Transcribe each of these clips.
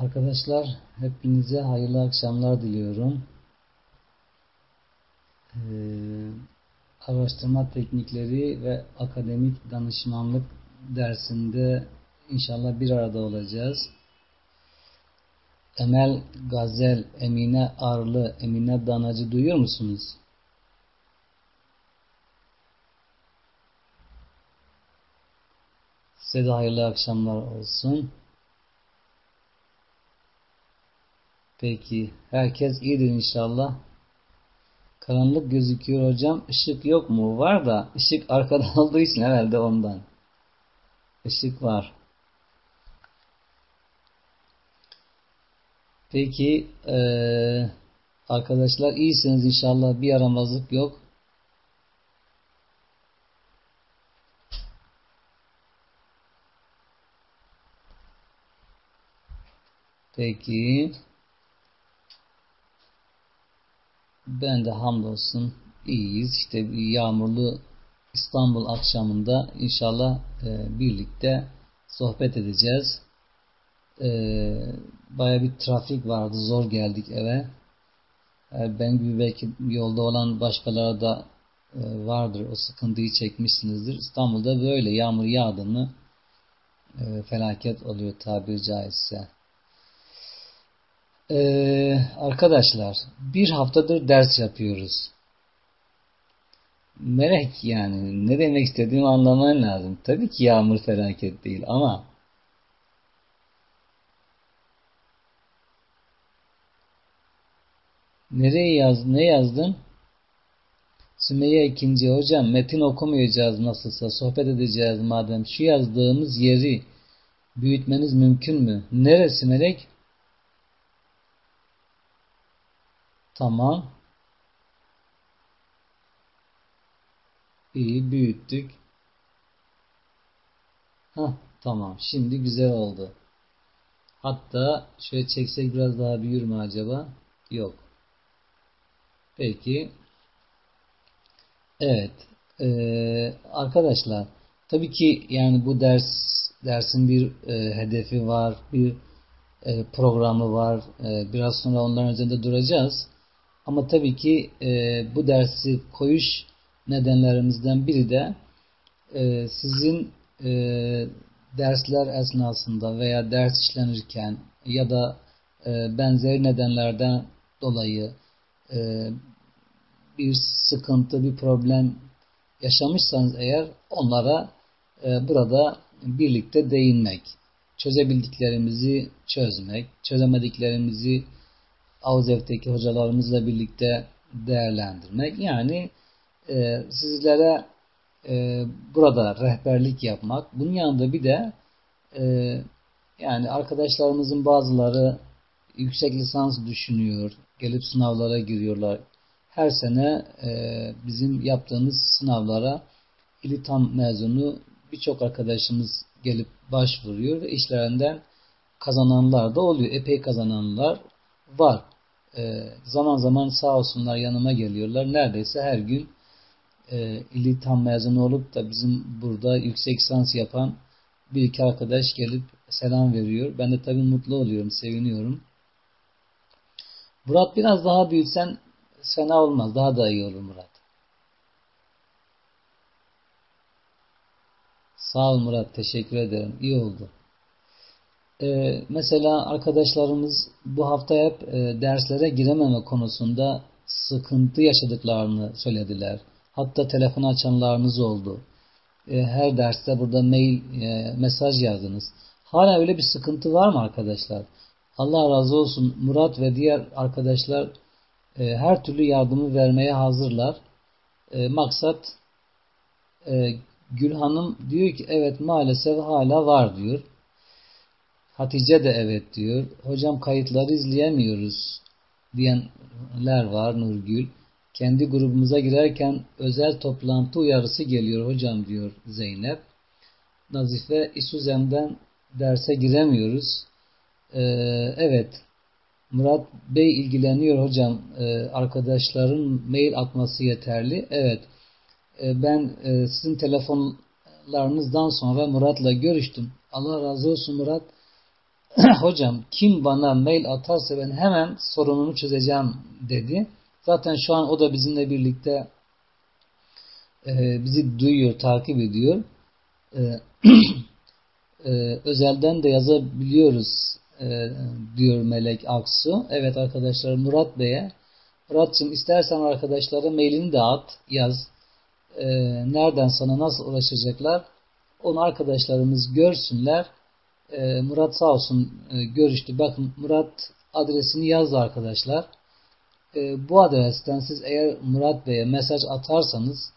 Arkadaşlar hepinize hayırlı akşamlar diliyorum. Ee, araştırma teknikleri ve akademik danışmanlık dersinde inşallah bir arada olacağız. Emel Gazel, Emine Arlı, Emine Danacı duyuyor musunuz? Size de hayırlı akşamlar olsun. Peki. Herkes iyidir inşallah. Karanlık gözüküyor hocam. Işık yok mu? Var da ışık arkada olduğu için herhalde ondan. Işık var. Peki ee, arkadaşlar iyisiniz inşallah. Bir yaramazlık yok. Peki. Ben de hamdolsun iyiyiz. İşte bir yağmurlu İstanbul akşamında inşallah e, birlikte sohbet edeceğiz. E, Baya bir trafik vardı. Zor geldik eve. E, ben gibi belki yolda olan başkaları da e, vardır. O sıkıntıyı çekmişsinizdir. İstanbul'da böyle yağmur yağdı e, felaket oluyor tabiri caizse. Ee, arkadaşlar bir haftadır ders yapıyoruz. Melek yani ne demek istediğimi anlaman lazım. Tabii ki yağmur felaket değil ama nereye yaz ne yazdın? Sümeyye ikinci hocam metin okumayacağız nasılsa sohbet edeceğiz madem şu yazdığımız yeri büyütmeniz mümkün mü? Neresi melek? Tamam. İyi büyüttük. Ha tamam. Şimdi güzel oldu. Hatta şöyle çeksek biraz daha büyür mü acaba? Yok. Peki. Evet. Ee, arkadaşlar tabii ki yani bu ders dersin bir e, hedefi var, bir e, programı var. E, biraz sonra onların üzerinde duracağız. Ama tabii ki e, bu dersi koyuş nedenlerimizden biri de e, sizin e, dersler esnasında veya ders işlenirken ya da e, benzeri nedenlerden dolayı e, bir sıkıntı, bir problem yaşamışsanız eğer onlara e, burada birlikte değinmek, çözebildiklerimizi çözmek, çözemediklerimizi Avzev'teki hocalarımızla birlikte değerlendirmek. Yani e, sizlere e, burada rehberlik yapmak. Bunun yanında bir de e, yani arkadaşlarımızın bazıları yüksek lisans düşünüyor. Gelip sınavlara giriyorlar. Her sene e, bizim yaptığımız sınavlara İlitam mezunu birçok arkadaşımız gelip başvuruyor ve işlerinden kazananlar da oluyor. Epey kazananlar var. E, zaman zaman sağ olsunlar yanıma geliyorlar. Neredeyse her gün e, ili tam mezun olup da bizim burada yüksek lisans yapan bir iki arkadaş gelip selam veriyor. Ben de tabii mutlu oluyorum, seviniyorum. Murat biraz daha büyütsen fena olmaz. Daha da iyi olur Murat. Sağ ol Murat. Teşekkür ederim. İyi oldu. Ee, mesela arkadaşlarımız bu hafta hep e, derslere girememe konusunda sıkıntı yaşadıklarını söylediler. Hatta telefon açanlarınız oldu. E, her derste burada mail, e, mesaj yazdınız. Hala öyle bir sıkıntı var mı arkadaşlar? Allah razı olsun. Murat ve diğer arkadaşlar e, her türlü yardımı vermeye hazırlar. E, maksat e, Gül Hanım diyor ki evet maalesef hala var diyor. Hatice de evet diyor. Hocam kayıtları izleyemiyoruz diyenler var Nurgül. Kendi grubumuza girerken özel toplantı uyarısı geliyor hocam diyor Zeynep. Nazife İsuzem'den derse giremiyoruz. Ee, evet Murat Bey ilgileniyor hocam. Ee, arkadaşların mail atması yeterli. Evet ee, ben e, sizin telefonlarınızdan sonra Murat'la görüştüm. Allah razı olsun Murat. hocam kim bana mail atarsa ben hemen sorununu çözeceğim dedi. Zaten şu an o da bizimle birlikte e, bizi duyuyor, takip ediyor. E, e, özelden de yazabiliyoruz e, diyor Melek Aksu. Evet arkadaşlar Murat Bey'e Murat'cığım istersen arkadaşlara mailini de at, yaz. E, nereden sana nasıl ulaşacaklar? Onu arkadaşlarımız görsünler. E, Murat sağ olsun e, görüştü. Bakın Murat adresini yazdı arkadaşlar. E, bu adresten siz eğer Murat Bey'e mesaj atarsanız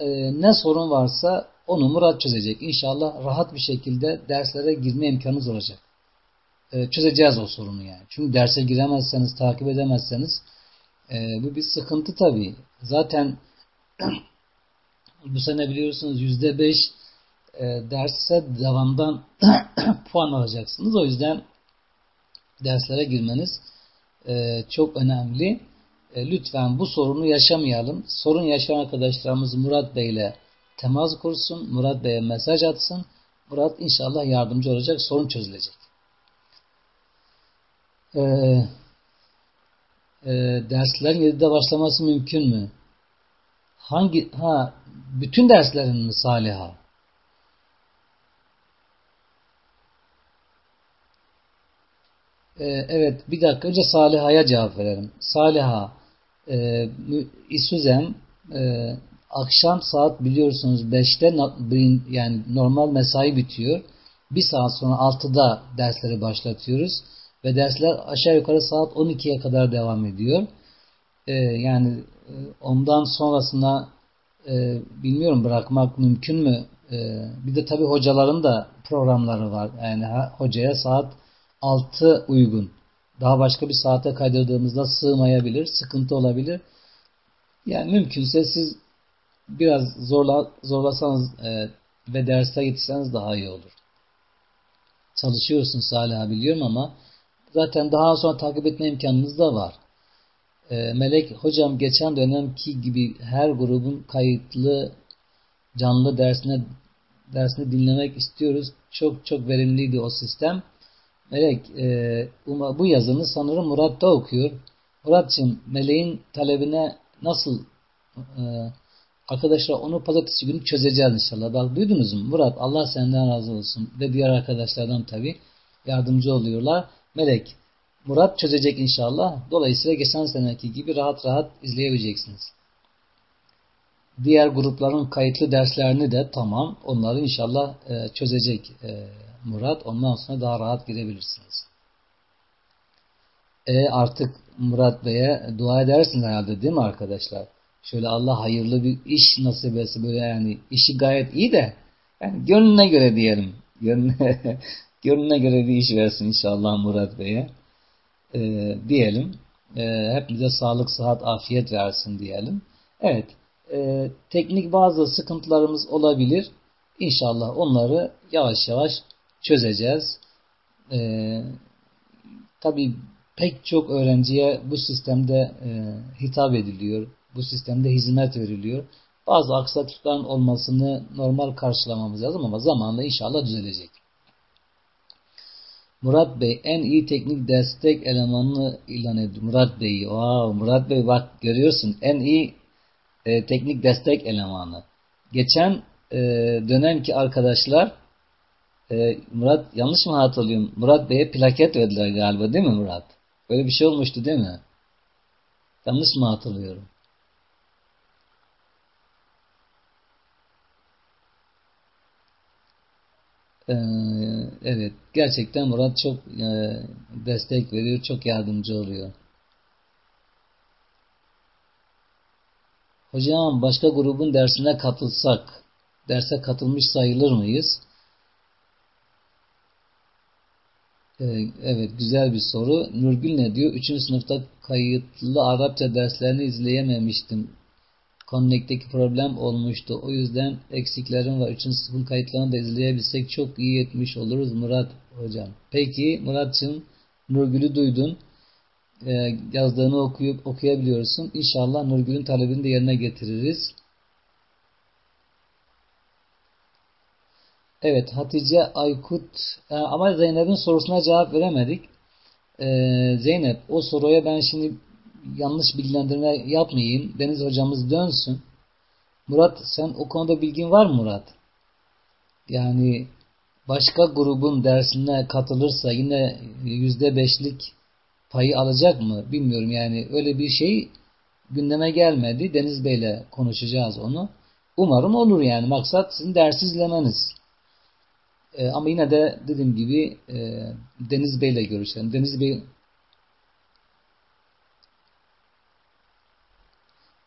e, ne sorun varsa onu Murat çözecek. İnşallah rahat bir şekilde derslere girme imkanınız olacak. E, çözeceğiz o sorunu yani. Çünkü derse giremezseniz, takip edemezseniz e, bu bir sıkıntı tabii. Zaten bu sene biliyorsunuz yüzde beş e, derse devamdan puan alacaksınız. O yüzden derslere girmeniz e, çok önemli. E, lütfen bu sorunu yaşamayalım. Sorun yaşayan arkadaşlarımız Murat Bey ile temas kursun. Murat Bey'e mesaj atsın. Murat inşallah yardımcı olacak. Sorun çözülecek. Ee, e, derslerin 7'de başlaması mümkün mü? Hangi ha bütün derslerin mi Saliha? Ee, evet bir dakika önce Saliha'ya cevap verelim. Saliha e, İsuzem e, akşam saat biliyorsunuz 5'te yani normal mesai bitiyor. Bir saat sonra 6'da dersleri başlatıyoruz. Ve dersler aşağı yukarı saat 12'ye kadar devam ediyor. Ee, yani e, ondan sonrasında e, bilmiyorum bırakmak mümkün mü? E, bir de tabi hocaların da programları var. Yani ha, hocaya saat 6 uygun. Daha başka bir saate kaydırdığımızda sığmayabilir, sıkıntı olabilir. Yani mümkünse siz biraz zorla, zorlasanız e, ve derste yetişseniz daha iyi olur. Çalışıyorsun Salih biliyorum ama zaten daha sonra takip etme imkanınız da var. E, Melek hocam geçen dönemki gibi her grubun kayıtlı canlı dersine dersini dinlemek istiyoruz. Çok çok verimliydi o sistem. Melek e, bu yazını sanırım Murat da okuyor. Muratçım Meleğin talebine nasıl e, arkadaşlar onu pazartesi günü çözeceğiz inşallah. Bak duydunuz mu? Murat Allah senden razı olsun ve diğer arkadaşlardan tabi yardımcı oluyorlar. Melek Murat çözecek inşallah. Dolayısıyla geçen seneki gibi rahat rahat izleyebileceksiniz. Diğer grupların kayıtlı derslerini de tamam. Onları inşallah e, çözecek e, Murat. Ondan sonra daha rahat girebilirsiniz. E artık Murat Bey'e dua edersiniz herhalde değil mi arkadaşlar? Şöyle Allah hayırlı bir iş nasip etse böyle yani işi gayet iyi de yani gönlüne göre diyelim. Gönlüne, gönlüne göre bir iş versin inşallah Murat Bey'e. E, diyelim. E, hepimize sağlık, sıhhat, afiyet versin diyelim. Evet. E, teknik bazı sıkıntılarımız olabilir. İnşallah onları yavaş yavaş çözeceğiz. Ee, Tabi pek çok öğrenciye bu sistemde e, hitap ediliyor. Bu sistemde hizmet veriliyor. Bazı aksaklıkların olmasını normal karşılamamız lazım ama zamanla inşallah düzelecek. Murat Bey en iyi teknik destek elemanını ilan ediyor. Murat Bey, wow, Murat Bey bak görüyorsun en iyi e, teknik destek elemanı. Geçen e, dönemki arkadaşlar e, Murat yanlış mı hatırlıyorum? Murat Bey'e plaket verdiler galiba değil mi Murat? Öyle bir şey olmuştu değil mi? Yanlış mı hatırlıyorum? Ee, evet. Gerçekten Murat çok e, destek veriyor. Çok yardımcı oluyor. Hocam başka grubun dersine katılsak derse katılmış sayılır mıyız? Ee, evet güzel bir soru. Nurgül ne diyor? Üçüncü sınıfta kayıtlı Arapça derslerini izleyememiştim. Connect'teki problem olmuştu. O yüzden eksiklerim var. Üçüncü sınıfın kayıtlarını da izleyebilsek çok iyi etmiş oluruz Murat hocam. Peki Muratçım Nurgül'ü duydun. Ee, yazdığını okuyup okuyabiliyorsun. İnşallah Nurgül'ün talebini de yerine getiririz. Evet Hatice Aykut e, ama Zeynep'in sorusuna cevap veremedik. Ee, Zeynep o soruya ben şimdi yanlış bilgilendirme yapmayayım. Deniz hocamız dönsün. Murat sen o konuda bilgin var mı Murat? Yani başka grubun dersine katılırsa yine yüzde beşlik payı alacak mı bilmiyorum yani öyle bir şey gündeme gelmedi. Deniz Bey'le konuşacağız onu. Umarım olur yani maksat sizin dersi izlemeniz. E, ama yine de dediğim gibi e, Deniz Bey'le görüşelim. Deniz Bey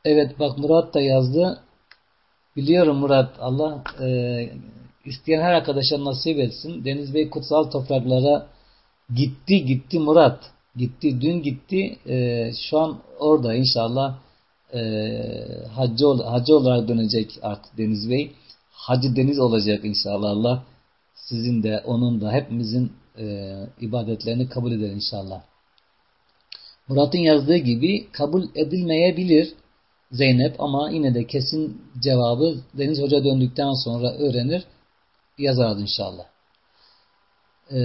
Evet bak Murat da yazdı. Biliyorum Murat Allah e, isteyen her arkadaşa nasip etsin. Deniz Bey kutsal topraklara gitti gitti Murat. Gitti dün gitti. E, şu an orada inşallah e, hacı, hacı olarak dönecek artık Deniz Bey. Hacı Deniz olacak inşallah Allah. Sizin de onun da hepimizin e, ibadetlerini kabul eder inşallah. Murat'ın yazdığı gibi kabul edilmeyebilir Zeynep ama yine de kesin cevabı Deniz Hoca döndükten sonra öğrenir yazarız inşallah. Ee,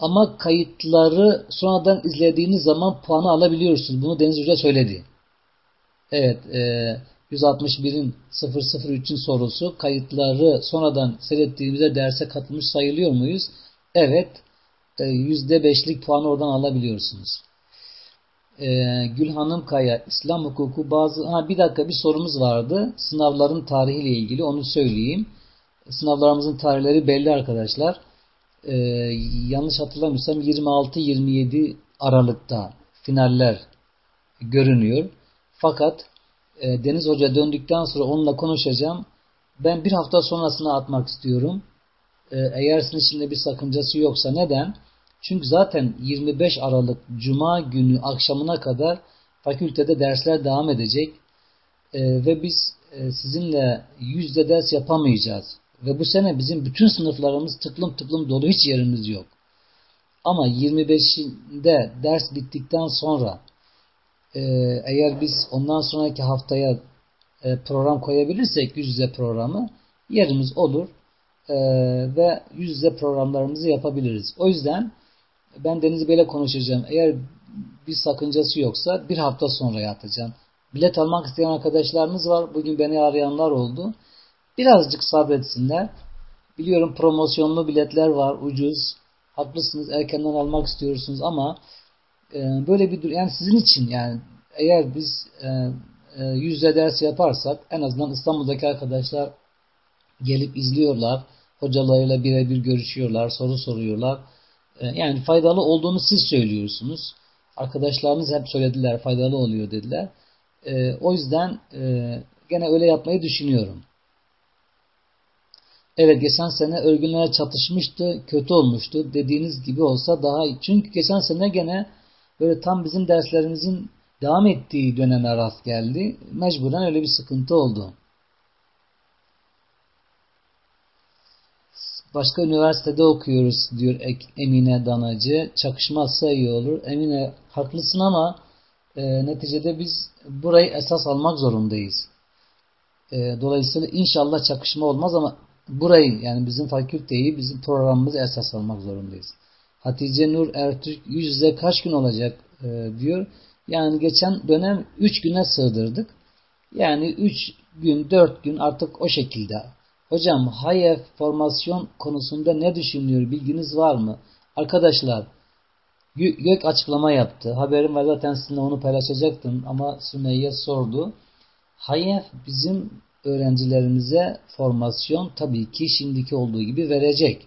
ama kayıtları sonradan izlediğiniz zaman puanı alabiliyorsunuz. Bunu Deniz Hoca söyledi. Evet, e, 161'in 003'ün sorusu kayıtları sonradan seyrettiğimizde derse katılmış sayılıyor muyuz? Evet, e, %5'lik puanı oradan alabiliyorsunuz. E, Gülhanım Kaya, İslam hukuku bazı... Ha, bir dakika bir sorumuz vardı. Sınavların tarihiyle ilgili onu söyleyeyim. Sınavlarımızın tarihleri belli arkadaşlar. E, yanlış hatırlamıyorsam 26-27 Aralık'ta finaller görünüyor. Fakat e, Deniz Hoca döndükten sonra onunla konuşacağım. Ben bir hafta sonrasına atmak istiyorum. E, eğer sizin içinde bir sakıncası yoksa neden? Çünkü zaten 25 Aralık Cuma günü akşamına kadar fakültede dersler devam edecek. E, ve biz sizinle yüzde ders yapamayacağız. Ve bu sene bizim bütün sınıflarımız tıklım tıklım dolu hiç yerimiz yok. Ama 25'inde ders bittikten sonra e, eğer biz ondan sonraki haftaya e, program koyabilirsek yüz yüze programı yerimiz olur e, ve yüz yüze programlarımızı yapabiliriz. O yüzden ben Deniz Bey'le konuşacağım. Eğer bir sakıncası yoksa bir hafta sonra yapacağım. Bilet almak isteyen arkadaşlarımız var. Bugün beni arayanlar oldu. Birazcık sabretsinler. Biliyorum promosyonlu biletler var. Ucuz. Haklısınız. Erkenden almak istiyorsunuz ama e, böyle bir yani sizin için yani eğer biz e, e, yüzde ders yaparsak en azından İstanbul'daki arkadaşlar gelip izliyorlar. Hocalarıyla birebir görüşüyorlar. Soru soruyorlar. Yani faydalı olduğunu siz söylüyorsunuz. Arkadaşlarınız hep söylediler faydalı oluyor dediler. O yüzden e, gene öyle yapmayı düşünüyorum. Evet geçen sene örgünlere çatışmıştı, kötü olmuştu. Dediğiniz gibi olsa daha iyi. Çünkü geçen sene gene böyle tam bizim derslerimizin devam ettiği döneme rast geldi. Mecburen öyle bir sıkıntı oldu. Başka üniversitede okuyoruz diyor Emine Danacı. Çakışmazsa iyi olur. Emine haklısın ama e, neticede biz burayı esas almak zorundayız. E, dolayısıyla inşallah çakışma olmaz ama burayı yani bizim fakülteyi, bizim programımızı esas almak zorundayız. Hatice Nur Ertürk yüz yüze kaç gün olacak e, diyor. Yani geçen dönem 3 güne sığdırdık. Yani 3 gün 4 gün artık o şekilde. Hocam HAYEF formasyon konusunda ne düşünüyor bilginiz var mı? Arkadaşlar YÖK açıklama yaptı. Haberim var zaten sizinle onu paylaşacaktım ama Sümeyye sordu. HAYEF bizim öğrencilerimize formasyon tabii ki şimdiki olduğu gibi verecek.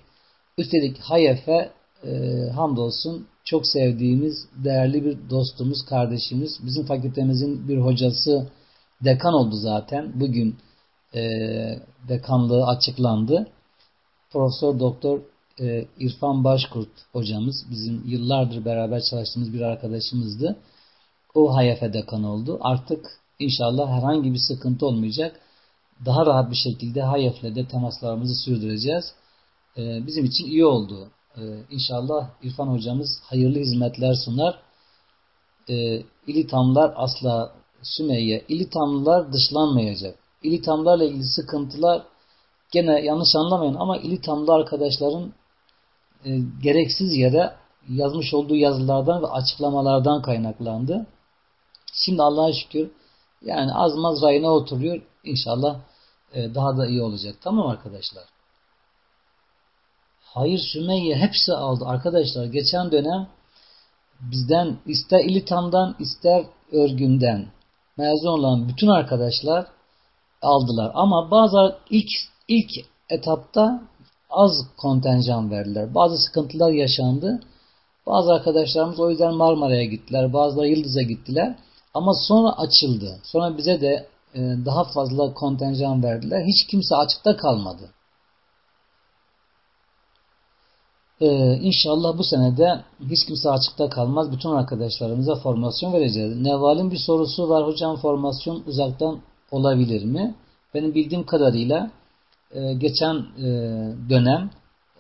Üstelik HAYEF'e e, hamdolsun çok sevdiğimiz, değerli bir dostumuz, kardeşimiz, bizim fakültemizin bir hocası dekan oldu zaten. Bugün e, dekanlığı açıklandı. Profesör Doktor e, İrfan Başkurt hocamız, bizim yıllardır beraber çalıştığımız bir arkadaşımızdı. O HYF dekan oldu. Artık inşallah herhangi bir sıkıntı olmayacak. Daha rahat bir şekilde HYF'le de temaslarımızı sürdüreceğiz. E, bizim için iyi oldu. Ee, inşallah İrfan hocamız hayırlı hizmetler sunar. Ee, İlitamlar asla Sümeyye, İlitamlılar dışlanmayacak. İlitamlarla ilgili sıkıntılar gene yanlış anlamayın ama İlitam'da arkadaşların e, gereksiz yere yazmış olduğu yazılardan ve açıklamalardan kaynaklandı. Şimdi Allah'a şükür yani az maz rayına oturuyor. İnşallah e, daha da iyi olacak. Tamam arkadaşlar. Hayır Sümeyye hepsi aldı. Arkadaşlar geçen dönem bizden ister İlitam'dan ister örgünden mezun olan bütün arkadaşlar aldılar. Ama bazı ilk ilk etapta az kontenjan verdiler. Bazı sıkıntılar yaşandı. Bazı arkadaşlarımız o yüzden Marmara'ya gittiler. Bazıları Yıldız'a gittiler. Ama sonra açıldı. Sonra bize de e, daha fazla kontenjan verdiler. Hiç kimse açıkta kalmadı. Ee, inşallah bu senede hiç kimse açıkta kalmaz. Bütün arkadaşlarımıza formasyon vereceğiz. Neval'in bir sorusu var. Hocam formasyon uzaktan olabilir mi? Benim bildiğim kadarıyla e, geçen e, dönem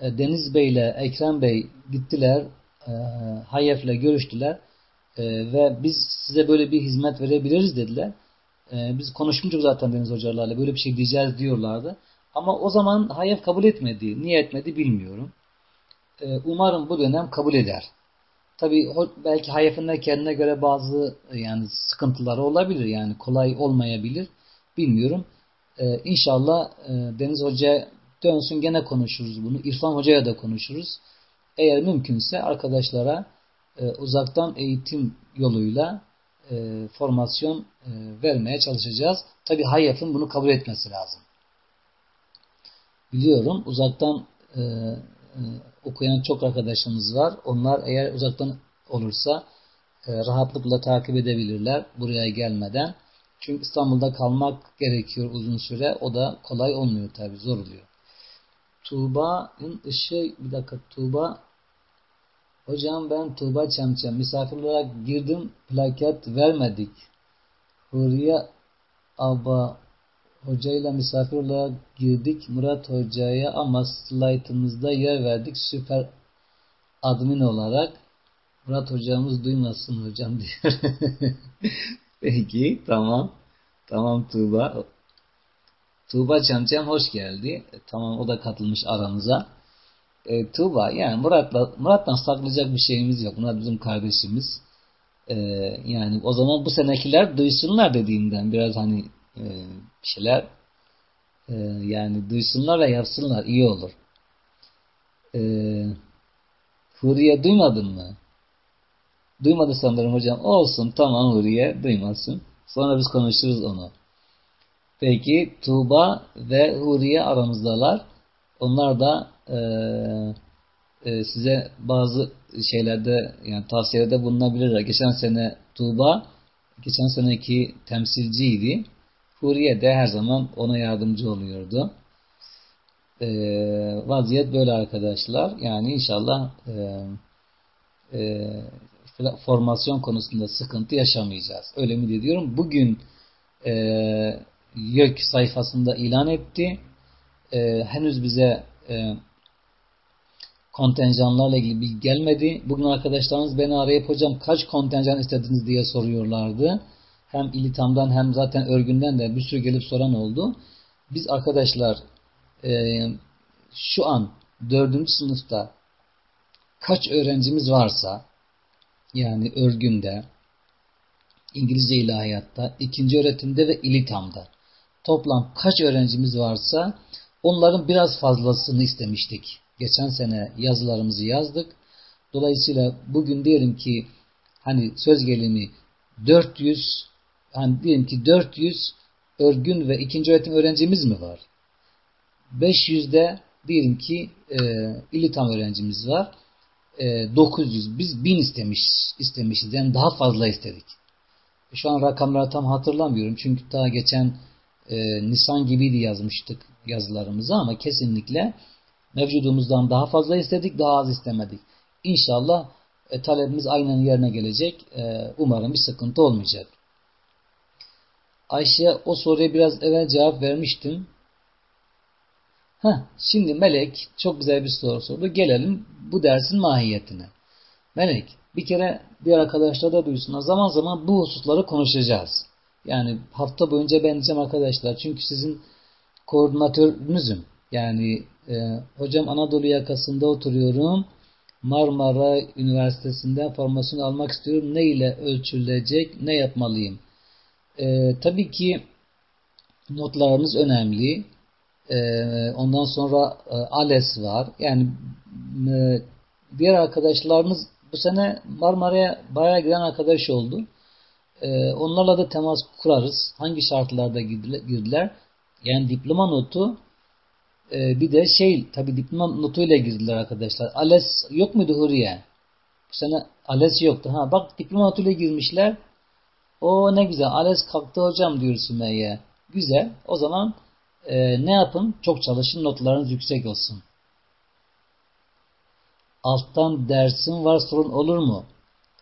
e, Deniz Bey ile Ekrem Bey gittiler. E, Hayef'le görüştüler. E, ve biz size böyle bir hizmet verebiliriz dediler. E, biz konuşmuştuk zaten Deniz Hocalarla. Böyle bir şey diyeceğiz diyorlardı. Ama o zaman Hayef kabul etmedi. Niye etmedi bilmiyorum. E, umarım bu dönem kabul eder. Tabi belki Hayef'in kendine göre bazı yani sıkıntıları olabilir. Yani kolay olmayabilir. Bilmiyorum. Ee, inşallah e, Deniz Hoca dönsün gene konuşuruz bunu. İrfan Hoca'ya da konuşuruz. Eğer mümkünse arkadaşlara e, uzaktan eğitim yoluyla e, formasyon e, vermeye çalışacağız. Tabi Hayef'in bunu kabul etmesi lazım. Biliyorum uzaktan e, e, okuyan çok arkadaşımız var. Onlar eğer uzaktan olursa e, rahatlıkla takip edebilirler buraya gelmeden. Çünkü İstanbul'da kalmak gerekiyor uzun süre. O da kolay olmuyor tabi zor oluyor. Tuğba'nın ışığı bir dakika Tuğba Hocam ben Tuğba Çamçam misafir olarak girdim plaket vermedik. Huriye Aba hocayla misafir olarak girdik Murat hocaya ama slaytımızda yer verdik süper admin olarak. Murat hocamız duymasın hocam diyor. Peki tamam. Tamam Tuğba. Tuğba Çamçam hoş geldi. E, tamam o da katılmış aramıza. E, Tuğba yani Murat'la Murat'tan saklayacak bir şeyimiz yok. Murat bizim kardeşimiz. E, yani o zaman bu senekiler duysunlar dediğinden biraz hani e, bir şeyler e, yani duysunlar ve yapsınlar iyi olur. E, Huriye duymadın mı? Duymadı sanırım hocam. Olsun tamam Huriye duymasın. Sonra biz konuşuruz onu. Peki Tuğba ve Huriye aramızdalar. Onlar da e, e, size bazı şeylerde yani tavsiyede bulunabilirler. Geçen sene Tuğba geçen seneki temsilciydi. Huriye de her zaman ona yardımcı oluyordu. E, vaziyet böyle arkadaşlar. Yani inşallah e, e, formasyon konusunda sıkıntı yaşamayacağız. Öyle mi diyorum? Bugün e, YÖK sayfasında ilan etti. E, henüz bize e, kontenjanlarla ilgili bilgi gelmedi. Bugün arkadaşlarımız beni arayıp hocam kaç kontenjan istediniz diye soruyorlardı. Hem İlitam'dan hem zaten örgünden de bir sürü gelip soran oldu. Biz arkadaşlar e, şu an dördüncü sınıfta kaç öğrencimiz varsa yani örgünde, İngilizce ilahiyatta, ikinci öğretimde ve İlitam'da toplam kaç öğrencimiz varsa onların biraz fazlasını istemiştik. Geçen sene yazılarımızı yazdık. Dolayısıyla bugün diyelim ki hani söz gelimi 400 hani diyelim ki 400 örgün ve ikinci öğretim öğrencimiz mi var? 500'de diyelim ki e, İlitam öğrencimiz var e, 900 biz 1000 istemiş istemişiz. Yani daha fazla istedik. E, şu an rakamları tam hatırlamıyorum. Çünkü daha geçen e, Nisan gibiydi yazmıştık yazılarımızı ama kesinlikle mevcudumuzdan daha fazla istedik, daha az istemedik. İnşallah e, talebimiz aynen yerine gelecek. E, umarım bir sıkıntı olmayacak. Ayşe o soruya biraz evvel cevap vermiştim. Heh, şimdi Melek çok güzel bir soru sordu. Gelelim bu dersin mahiyetine. Melek bir kere diğer arkadaşlar da duysunlar. Zaman zaman bu hususları konuşacağız. Yani hafta boyunca ben diyeceğim arkadaşlar. Çünkü sizin koordinatörünüzüm. Yani e, hocam Anadolu yakasında oturuyorum. Marmara Üniversitesi'nden formasyon almak istiyorum. Ne ile ölçülecek? Ne yapmalıyım? E, tabii ki notlarımız önemli. E, ondan sonra e, ALES var. Yani e, diğer arkadaşlarımız bu sene Marmara'ya bayağı giden arkadaş oldu. E, onlarla da temas kurarız. Hangi şartlarda girdiler? Yani diploma notu e, bir de şey tabi diploma notuyla girdiler arkadaşlar. ALES yok muydu Huriye? Bu sene ALES yoktu. Ha bak diploma notuyla girmişler. O ne güzel. ALES kalktı hocam diyor Sümeyye. Güzel. O zaman e, ne yapın? Çok çalışın. Notlarınız yüksek olsun. Alttan dersin var sorun olur mu?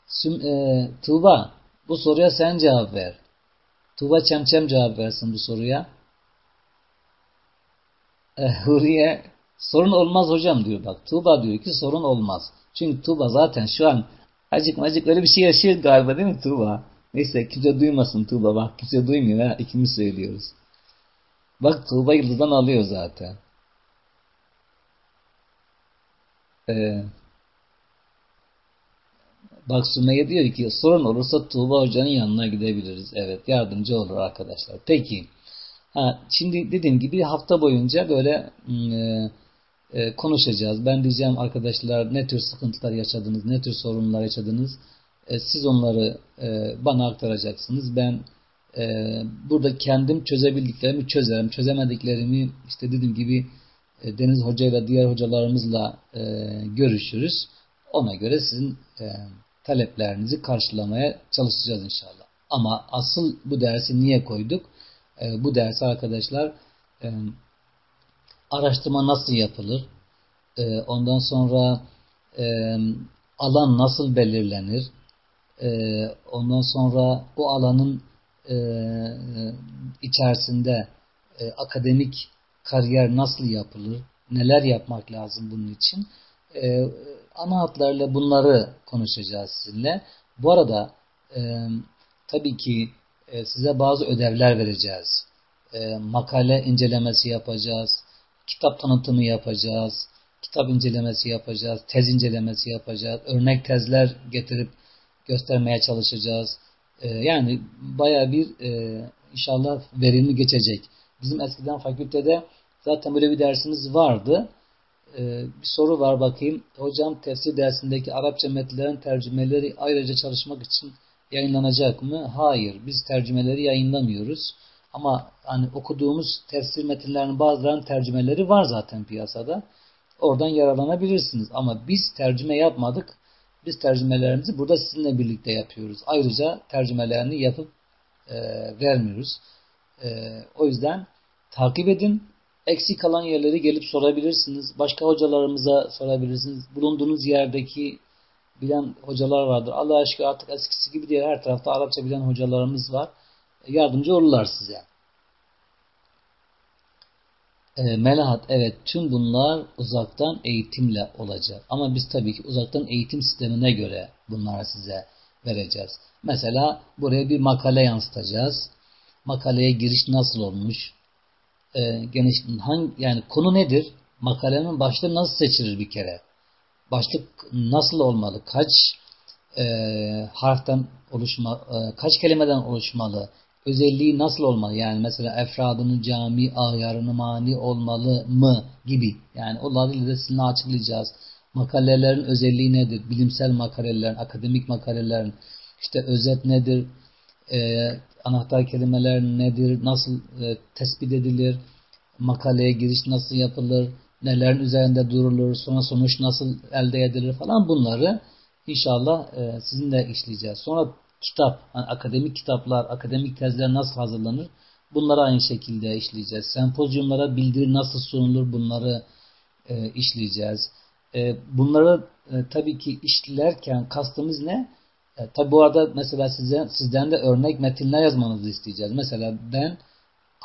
Süm, e, Tuğba bu soruya sen cevap ver. Tuğba Çemçem cevap versin bu soruya. E, Huriye sorun olmaz hocam diyor bak. Tuğba diyor ki sorun olmaz. Çünkü Tuğba zaten şu an acık macık öyle bir şey yaşıyor galiba değil mi Tuğba? Neyse kimse duymasın Tuğba bak kimse duymuyor ha ikimiz söylüyoruz. Bak Tuğba yıldızdan alıyor zaten. Ee, bak Sümeyye diyor ki sorun olursa Tuğba Hoca'nın yanına gidebiliriz. Evet yardımcı olur arkadaşlar. Peki. Ha, şimdi dediğim gibi hafta boyunca böyle ıı, e, e, konuşacağız. Ben diyeceğim arkadaşlar ne tür sıkıntılar yaşadınız, ne tür sorunlar yaşadınız. E, siz onları e, bana aktaracaksınız. Ben e, burada kendim çözebildiklerimi çözerim. Çözemediklerimi işte dediğim gibi Deniz Hoca ile diğer hocalarımızla görüşürüz. Ona göre sizin taleplerinizi karşılamaya çalışacağız inşallah. Ama asıl bu dersi niye koyduk? Bu dersi arkadaşlar araştırma nasıl yapılır? Ondan sonra alan nasıl belirlenir? E, ondan sonra o alanın e, içerisinde e, akademik kariyer nasıl yapılır? Neler yapmak lazım bunun için? E, ana hatlarıyla bunları konuşacağız sizinle. Bu arada e, tabii ki e, size bazı ödevler vereceğiz. E, makale incelemesi yapacağız. Kitap tanıtımı yapacağız. Kitap incelemesi yapacağız. Tez incelemesi yapacağız. Örnek tezler getirip göstermeye çalışacağız. E, yani baya bir e, inşallah verimli geçecek. Bizim eskiden fakültede zaten böyle bir dersimiz vardı. E, bir soru var bakayım. Hocam tefsir dersindeki Arapça metinlerin tercümeleri ayrıca çalışmak için yayınlanacak mı? Hayır. Biz tercümeleri yayınlamıyoruz. Ama hani okuduğumuz tefsir metinlerinin bazılarının tercümeleri var zaten piyasada. Oradan yararlanabilirsiniz. Ama biz tercüme yapmadık. Biz tercümelerimizi burada sizinle birlikte yapıyoruz. Ayrıca tercümelerini yapıp e, vermiyoruz. E, o yüzden takip edin. Eksik kalan yerleri gelip sorabilirsiniz. Başka hocalarımıza sorabilirsiniz. Bulunduğunuz yerdeki bilen hocalar vardır. Allah aşkına artık eskisi gibi değil. Her tarafta Arapça bilen hocalarımız var. Yardımcı olurlar size. E, Melahat evet tüm bunlar uzaktan eğitimle olacak. Ama biz tabii ki uzaktan eğitim sistemine göre bunları size vereceğiz. Mesela buraya bir makale yansıtacağız. Makaleye giriş nasıl olmuş? E, geniş, hangi, yani konu nedir? Makalenin başlığı nasıl seçilir bir kere? Başlık nasıl olmalı? Kaç e, harften oluşma, e, kaç kelimeden oluşmalı? Özelliği nasıl olmalı? Yani mesela efradının cami ayarını mani olmalı mı gibi. Yani onlarla da sizinle açıklayacağız. Makalelerin özelliği nedir? Bilimsel makalelerin, akademik makalelerin işte özet nedir? E, anahtar kelimeler nedir? Nasıl e, tespit edilir? Makaleye giriş nasıl yapılır? Nelerin üzerinde durulur? Sonra sonuç nasıl elde edilir falan bunları inşallah e, sizinle işleyeceğiz. Sonra kitap, yani akademik kitaplar, akademik tezler nasıl hazırlanır? Bunları aynı şekilde işleyeceğiz. Sempozyumlara bildiri nasıl sunulur? Bunları e, işleyeceğiz. E, bunları e, tabii ki işlerken kastımız ne? E, tabii bu arada mesela size, sizden de örnek metinler yazmanızı isteyeceğiz. Mesela ben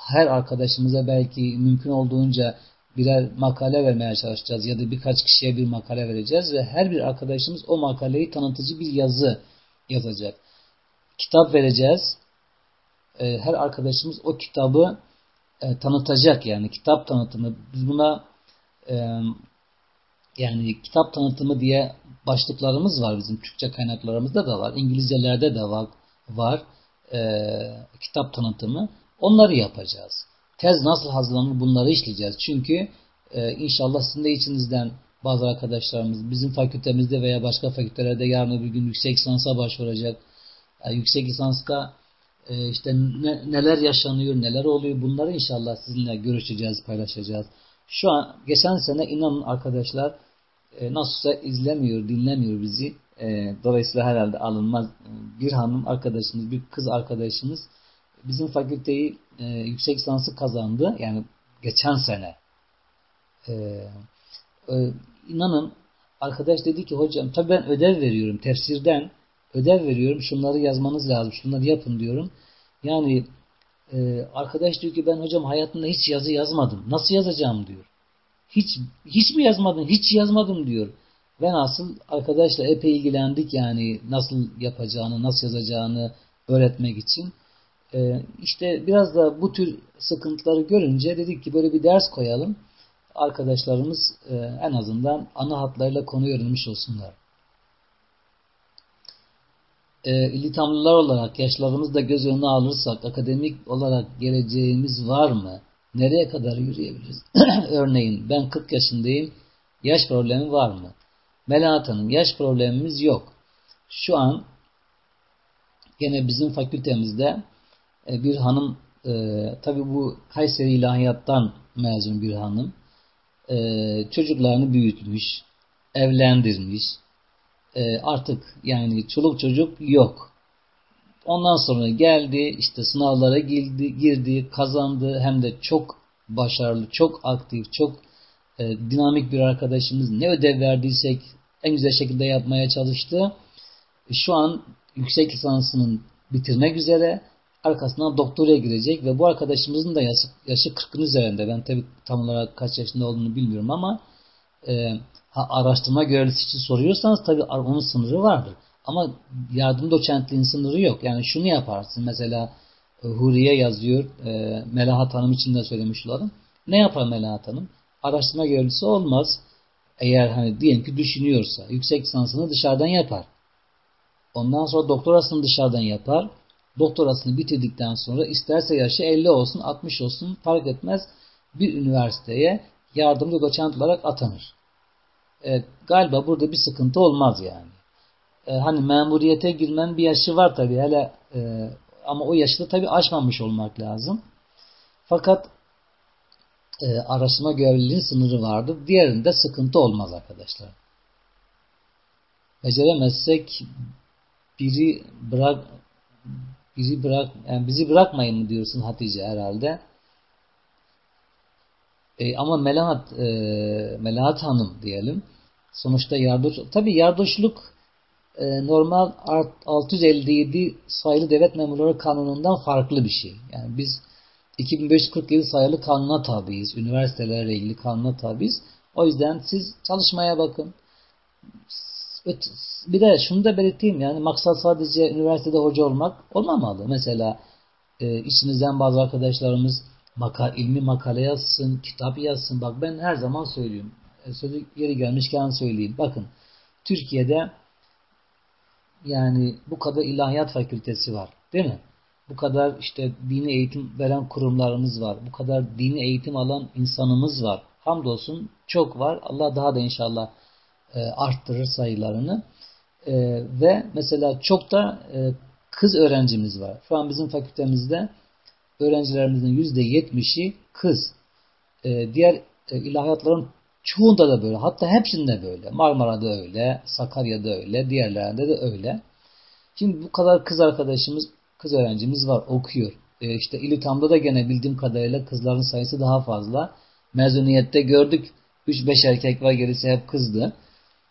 her arkadaşımıza belki mümkün olduğunca birer makale vermeye çalışacağız ya da birkaç kişiye bir makale vereceğiz ve her bir arkadaşımız o makaleyi tanıtıcı bir yazı yazacak kitap vereceğiz. E, her arkadaşımız o kitabı e, tanıtacak yani kitap tanıtımı. Biz buna e, yani kitap tanıtımı diye başlıklarımız var bizim Türkçe kaynaklarımızda da var. İngilizcelerde de var. var e, kitap tanıtımı. Onları yapacağız. Tez nasıl hazırlanır bunları işleyeceğiz. Çünkü e, inşallah sizin de içinizden bazı arkadaşlarımız bizim fakültemizde veya başka fakültelerde yarın bir gün yüksek lisansa başvuracak. Yani yüksek lisansta e, işte ne, neler yaşanıyor, neler oluyor bunları inşallah sizinle görüşeceğiz, paylaşacağız. Şu an geçen sene inanın arkadaşlar e, nasılsa izlemiyor, dinlemiyor bizi. E, dolayısıyla herhalde alınmaz. Bir hanım arkadaşımız, bir kız arkadaşımız bizim fakülteyi yüksek lisansı kazandı. Yani geçen sene. E, inanın arkadaş dedi ki hocam tabii ben ödev veriyorum tefsirden ödev veriyorum şunları yazmanız lazım şunları yapın diyorum. Yani e, arkadaş diyor ki ben hocam hayatımda hiç yazı yazmadım. Nasıl yazacağım diyor. Hiç hiç mi yazmadın? Hiç yazmadım diyor. Ben asıl arkadaşla epey ilgilendik yani nasıl yapacağını, nasıl yazacağını öğretmek için. Ee, işte biraz da bu tür sıkıntıları görünce dedik ki böyle bir ders koyalım. Arkadaşlarımız e, en azından ana hatlarıyla konuyu öğrenmiş olsunlar. E, İlitamlılar olarak yaşlarımızı da göz önüne alırsak akademik olarak geleceğimiz var mı? Nereye kadar yürüyebiliriz? Örneğin ben 40 yaşındayım. Yaş problemi var mı? Melahat Hanım yaş problemimiz yok. Şu an gene bizim fakültemizde e, bir hanım e, tabi bu Kayseri İlahiyat'tan mezun bir hanım. E, çocuklarını büyütmüş, evlendirmiş. E, artık yani çoluk çocuk yok. Ondan sonra geldi, işte sınavlara girdi, girdi, kazandı. Hem de çok başarılı, çok aktif, çok e, dinamik bir arkadaşımız. Ne ödev verdiysek en güzel şekilde yapmaya çalıştı. Şu an yüksek lisansının bitirmek üzere arkasından doktora girecek ve bu arkadaşımızın da yaşı, yaşı 40'ın üzerinde. Ben tabi tam olarak kaç yaşında olduğunu bilmiyorum ama e, ha, araştırma görevlisi için soruyorsanız tabi onun sınırı vardır. Ama yardım doçentliğin sınırı yok. Yani şunu yaparsın mesela e, Huriye yazıyor. E, Melahat Hanım için de söylemiş olalım. Ne yapar Melahat Hanım? Araştırma görevlisi olmaz. Eğer hani diyelim ki düşünüyorsa yüksek lisansını dışarıdan yapar. Ondan sonra doktorasını dışarıdan yapar. Doktorasını bitirdikten sonra isterse yaşı 50 olsun 60 olsun fark etmez bir üniversiteye yardımcı doçent olarak atanır. E, galiba burada bir sıkıntı olmaz yani e, hani memuriyete girmen bir yaşı var tabi hele e, ama o yaşı da tabi aşmamış olmak lazım. Fakat e, araştırma görevliliğin sınırı vardır. Diğerinde sıkıntı olmaz arkadaşlar. Beceremezsek biri bırak biri bırak yani bizi bırakmayın mı diyorsun Hatice herhalde. E, ama Melahat e, Melahat Hanım diyelim. Sonuçta yardoş tabi yardoşluk e, normal 657 sayılı devlet memurları kanunundan farklı bir şey. Yani biz 2547 sayılı kanuna tabiiz. Üniversitelerle ilgili kanuna tabiiz. O yüzden siz çalışmaya bakın. Bir de şunu da belirteyim yani maksat sadece üniversitede hoca olmak olmamalı. Mesela e, içinizden bazı arkadaşlarımız maka, ilmi makale yazsın, kitap yazsın. Bak ben her zaman söylüyorum. E, sözü yeri gelmişken söyleyeyim. Bakın Türkiye'de yani bu kadar ilahiyat fakültesi var. Değil mi? Bu kadar işte dini eğitim veren kurumlarımız var. Bu kadar dini eğitim alan insanımız var. Hamdolsun çok var. Allah daha da inşallah e, arttırır sayılarını. E, ve mesela çok da e, kız öğrencimiz var. Şu an bizim fakültemizde öğrencilerimizin yüzde yetmişi kız. E, diğer e, ilahiyatların Çoğunda da böyle. Hatta hepsinde böyle. Marmara'da öyle, Sakarya'da öyle, diğerlerinde de öyle. Şimdi bu kadar kız arkadaşımız, kız öğrencimiz var, okuyor. E işte İlitam'da da gene bildiğim kadarıyla kızların sayısı daha fazla. Mezuniyette gördük 3-5 erkek var gerisi hep kızdı.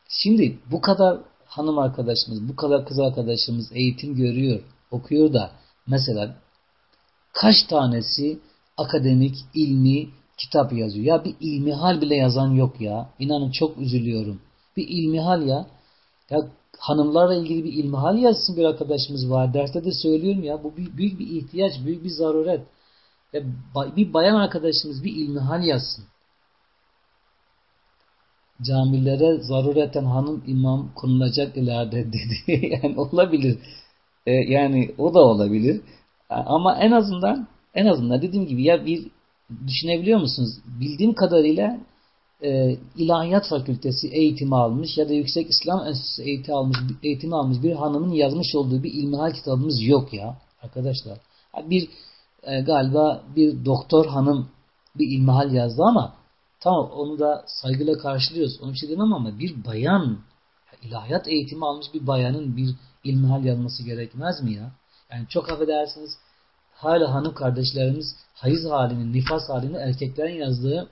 Şimdi bu kadar hanım arkadaşımız, bu kadar kız arkadaşımız eğitim görüyor, okuyor da mesela kaç tanesi akademik, ilmi, kitap yazıyor. Ya bir ilmihal bile yazan yok ya. İnanın çok üzülüyorum. Bir ilmihal ya. Ya hanımlarla ilgili bir ilmihal yazsın bir arkadaşımız var. Derste de söylüyorum ya. Bu büyük bir ihtiyaç, büyük bir zaruret. Ya bir bayan arkadaşımız bir ilmihal yazsın. Camilere zarureten hanım imam konulacak ileride dedi. yani olabilir. Ee, yani o da olabilir. Ama en azından en azından dediğim gibi ya bir düşünebiliyor musunuz? Bildiğim kadarıyla e, ilahiyat fakültesi eğitimi almış ya da yüksek İslam enstitüsü eğitimi almış, eğitimi almış bir hanımın yazmış olduğu bir ilmihal kitabımız yok ya arkadaşlar. Bir e, galiba bir doktor hanım bir ilmihal yazdı ama tamam onu da saygıyla karşılıyoruz. Onu bir şey demem ama bir bayan ilahiyat eğitimi almış bir bayanın bir ilmihal yazması gerekmez mi ya? Yani çok affedersiniz hala hanım kardeşlerimiz hayız halini, nifas halini erkeklerin yazdığı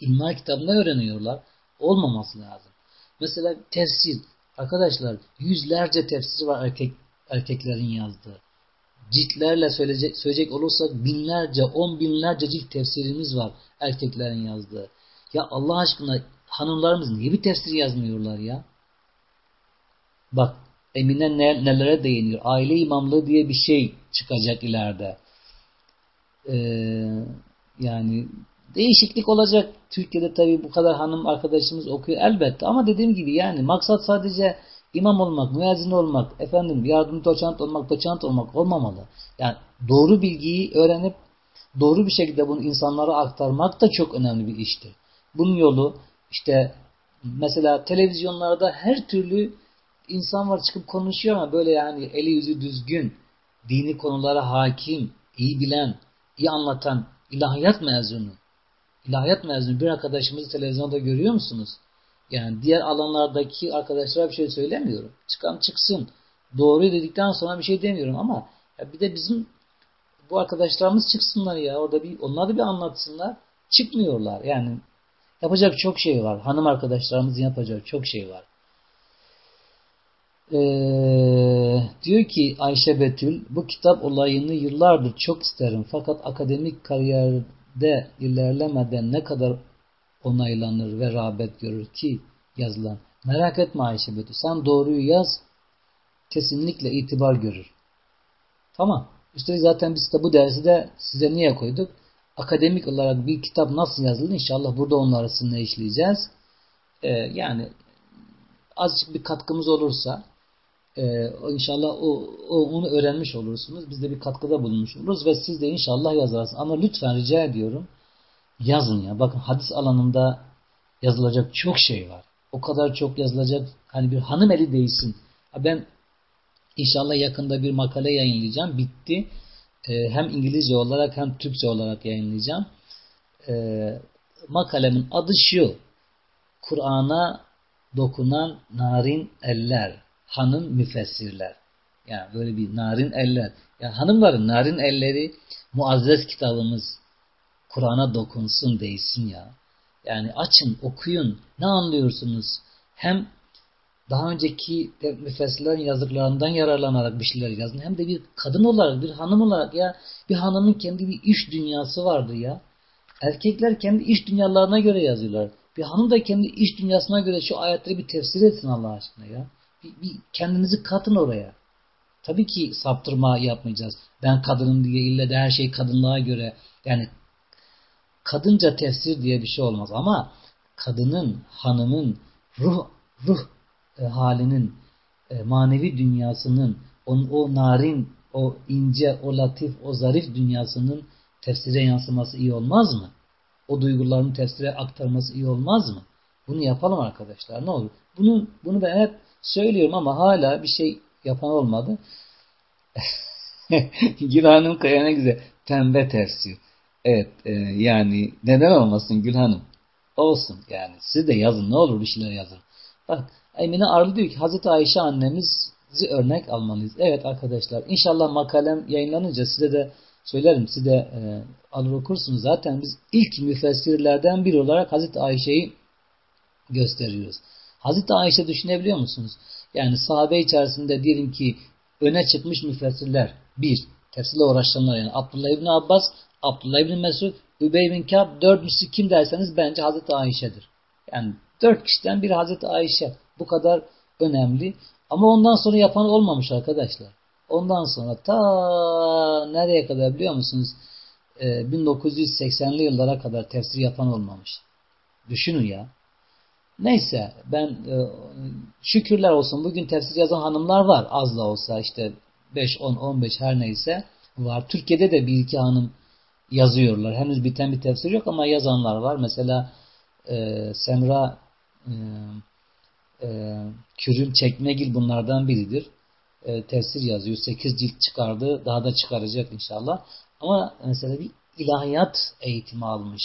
ilmihal kitabında öğreniyorlar. Olmaması lazım. Mesela tefsir. Arkadaşlar yüzlerce tefsir var erkek, erkeklerin yazdığı ciltlerle söyleyecek, söyleyecek olursak binlerce, on binlerce cilt tefsirimiz var erkeklerin yazdığı. Ya Allah aşkına hanımlarımız niye bir tefsir yazmıyorlar ya? Bak Emine ne, nelere değiniyor. Aile imamlığı diye bir şey çıkacak ileride. Ee, yani değişiklik olacak. Türkiye'de tabii bu kadar hanım arkadaşımız okuyor elbette ama dediğim gibi yani maksat sadece imam olmak, müezzin olmak, efendim yardım doçent olmak, doçent olmak olmamalı. Yani doğru bilgiyi öğrenip doğru bir şekilde bunu insanlara aktarmak da çok önemli bir iştir. Bunun yolu işte mesela televizyonlarda her türlü insan var çıkıp konuşuyor ama böyle yani eli yüzü düzgün, dini konulara hakim, iyi bilen, iyi anlatan ilahiyat mezunu. İlahiyat mezunu bir arkadaşımızı televizyonda görüyor musunuz? Yani diğer alanlardaki arkadaşlara bir şey söylemiyorum. Çıkan çıksın. Doğru dedikten sonra bir şey demiyorum ama ya bir de bizim bu arkadaşlarımız çıksınlar ya. Orada bir onlar da bir anlatsınlar. Çıkmıyorlar. Yani yapacak çok şey var. Hanım arkadaşlarımızın yapacak çok şey var. Ee, diyor ki Ayşe Betül bu kitap olayını yıllardır çok isterim fakat akademik kariyerde ilerlemeden ne kadar onaylanır ve rağbet görür ki yazılan. Merak etme Ayşe Betül. Sen doğruyu yaz. Kesinlikle itibar görür. Tamam. Üstelik zaten biz de bu dersi de size niye koyduk? Akademik olarak bir kitap nasıl yazılır? İnşallah burada onun arasında işleyeceğiz. Ee, yani azıcık bir katkımız olursa e, inşallah o, o, onu öğrenmiş olursunuz. Biz de bir katkıda bulunmuş oluruz ve siz de inşallah yazarsınız. Ama lütfen rica ediyorum yazın ya. Bakın hadis alanında yazılacak çok şey var. O kadar çok yazılacak. Hani bir hanım eli değilsin. Ben inşallah yakında bir makale yayınlayacağım. Bitti. Ee, hem İngilizce olarak hem Türkçe olarak yayınlayacağım. Ee, makalemin adı şu. Kur'an'a dokunan narin eller. Hanım müfessirler. Yani böyle bir narin eller. Yani hanımların narin elleri muazzez kitabımız Kur'an'a dokunsun değsin ya. Yani açın, okuyun. Ne anlıyorsunuz? Hem daha önceki müfessirlerin yazdıklarından yararlanarak bir şeyler yazın. Hem de bir kadın olarak, bir hanım olarak ya bir hanımın kendi bir iş dünyası vardı ya. Erkekler kendi iş dünyalarına göre yazıyorlar. Bir hanım da kendi iş dünyasına göre şu ayetleri bir tefsir etsin Allah aşkına ya. Bir, bir kendinizi katın oraya. Tabii ki saptırma yapmayacağız. Ben kadınım diye ille de her şey kadınlığa göre yani kadınca tefsir diye bir şey olmaz ama kadının, hanımın ruh ruh e, halinin e, manevi dünyasının onun o narin, o ince, o latif, o zarif dünyasının tefsire yansıması iyi olmaz mı? O duygularını tefsire aktarması iyi olmaz mı? Bunu yapalım arkadaşlar. Ne olur? Bunu bunu ben hep söylüyorum ama hala bir şey yapan olmadı. Gül Kaya ne güzel. Pembe tefsir. Evet e, yani neden olmasın Gül Hanım? Olsun yani. Siz de yazın ne olur bir şeyler yazın. Bak Emine Arlı diyor ki Hazreti Ayşe annemizi örnek almalıyız. Evet arkadaşlar inşallah makalem yayınlanınca size de söylerim. Size de e, alır okursunuz. Zaten biz ilk müfessirlerden biri olarak Hazreti Ayşe'yi gösteriyoruz. Hazreti Ayşe düşünebiliyor musunuz? Yani sahabe içerisinde diyelim ki öne çıkmış müfessirler. Bir, tefsirle uğraşanlar yani Abdullah İbni Abbas, Abdullah İbni Mesud, Übey bin Kâb, dördüncüsü kim derseniz bence Hazreti Ayşe'dir. Yani dört kişiden biri Hazreti Ayşe. Bu kadar önemli. Ama ondan sonra yapan olmamış arkadaşlar. Ondan sonra ta nereye kadar biliyor musunuz? 1980'li yıllara kadar tefsir yapan olmamış. Düşünün ya. Neyse ben e, şükürler olsun bugün tefsir yazan hanımlar var az da olsa işte 5, 10, 15 her neyse var. Türkiye'de de bir iki hanım yazıyorlar. Henüz biten bir tefsir yok ama yazanlar var. Mesela e, Semra e, e, Kürün Çekmegil bunlardan biridir. E, tefsir yazıyor. 8 cilt çıkardı. Daha da çıkaracak inşallah. Ama mesela bir ilahiyat eğitimi almış.